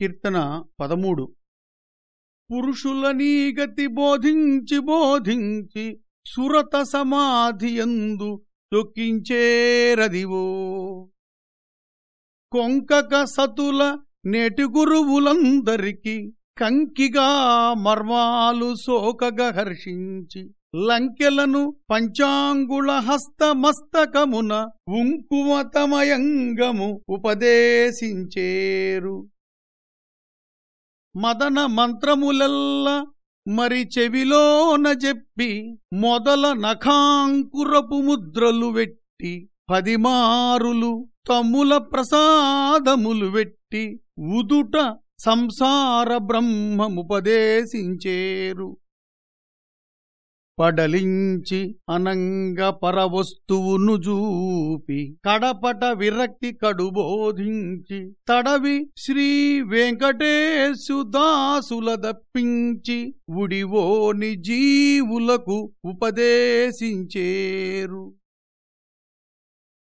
కీర్తన పదమూడు. పురుషుల నీగతి బోధించి బోధించి సురత సమాధియందు చొక్కించేరదివో కొంకక సతుల నేటి గురువులందరికి కంకిగా మర్మాలు సోకగ హర్షించి లంకెలను పంచాంగుళ హస్తమస్తకమున ఉంకుమతమయంగము ఉపదేశించేరు. మదన మంత్రములెల్ల మరి చెవిలోన చెప్పి మొదల నఖాంకురపు ముద్రలు వెట్టి పదిమారులు తమ్ముల ప్రసాదములు వెట్టి ఉదుట సంసార బ్రహ్మముపదేశించేరు. పడలించి అనంగ పరవస్తువును చూపి కడపట విరక్తి కడుబోధించి తడవి శ్రీ వెంకటేశుదాసుల దప్పించి ఉడివోని జీవులకు ఉపదేశించేరు.